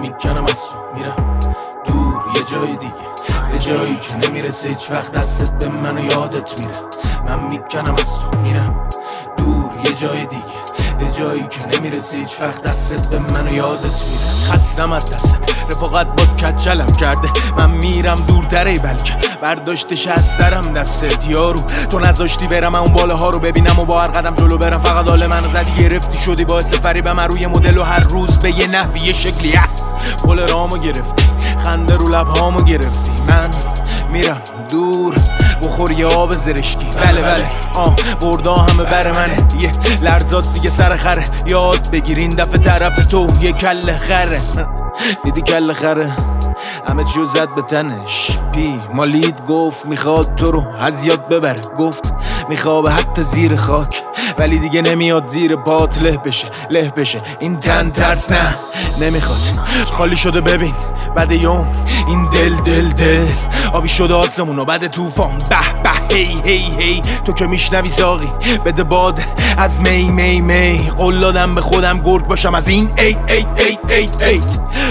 می‌کنم از تو میرم دور یه جای دیگه. به جایی که نمی‌رسه هیچ وقت دستت به منو یادت میره. من می‌کنم از تو. میرم دور یه جای دیگه. به جایی که نمی‌رسه هیچ وقت دستت به منو یادت میره. خستم از دستت. رفاقت با کچلم کرده. من میرم دور دره بلکه. برداشتش از سرم دستت یارو تو نذاشتی برم اون باله ها رو ببینم و با هر قدم جلو برم. فقط حال منو زدی گرفتی شدی باعث فریب من روی مدل و هر روز به یه نحوی یه شکلی. پل رامو گرفتی خنده رو لبهامو گرفتی. من میرم دور بخور یه آب زرشکی. بله بله آه بردا همه بر منه. یه لرزاد دیگه سر خره. یاد بگیر این دفعه طرف تو یه کل خره. دیدی کل خره؟ همه چیو زد به تنش. پی. مالید گفت می‌خواد تو رو از یاد ببره گفت میخوابه حتی زیر خاک. ولی دیگه نمیاد زیر پات. له بشه له بشه. این تن ترس نه. نمی‌خواد. خالی شده ببین. بعد یوم این دل دل دل. آبی شده آسمون بعد توفان به هی هی هی تو که میشنوی ساقی بده باد از می می می. قول دادم به خودم گرد باشم از این ای ای ای ای ای.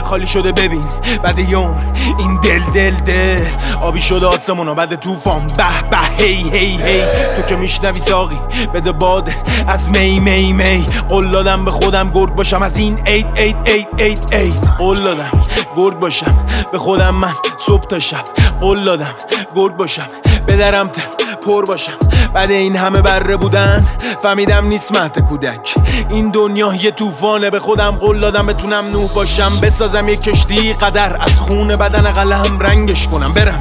خالی شده ببین بعد یوم این دل دل دل. آبی شده آسمون بعد توفان به به هی هی هی. تو که میشنوی ساقی بده باد از می می می. قول دادم به خودم گرد باشم از این ای ای ای ای ای. قول دادم گرد باشم به خودم من صبح تا شب. قول دادم گرد باشم. بدرم تن پر باشم. بعد این همه بره بودن فهمیدم نیست مهد کودک. این دنیا یه طوفانه به خودم قول دادم بتونم نوح باشم. بسازم یه کشتی قدر از خون بدن قلم رنگش کنم. برم.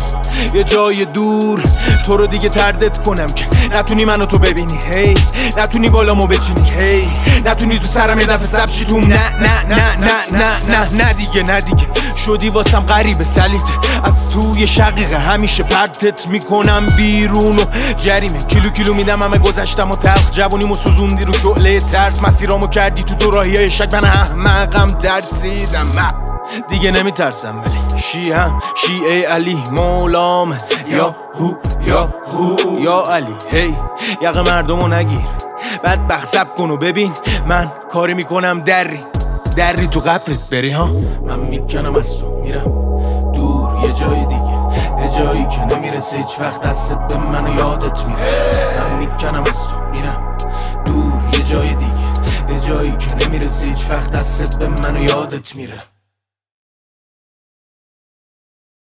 یه جای دور. تو رو دیگه تردت کنم که. نتونی منو تو ببینی. هی. نتونی بالامو بچینی. هی. نتونی تو سرم یه دفعه سبشی تو نه نه نه نه نه نه نه دیگه نه دیگه. شدی واسم غریب سلیته از توی شقیقه همیشه پرتت می‌کنم بیرون و جریمه. کیلو کیلو میدم همه گذشتم و تلخ جوونیمو سوزوندی رو شعله ترس. مسیرامو کردی تو دوراهی شک. من احمقم ترسیدم. دیگه نمیترسم ولی شی هم شیعه علی مولام. یا هو یا هو یا علی. هی یق مردمو نگیر. بعد بخصب کن و ببین. من کاری می‌کنم دری. دری تو قبرت بری ها؟ من می‌کنم از تو میرم. دور یه جای دیگه. یه جایی که نمی‌رسه هیچ وقت دستت به منو یادت میره. من می‌کنم از تو میرم. دور یه جای دیگه. یه جایی که نمی‌رسه هیچ وقت دستت به منو یادت میره.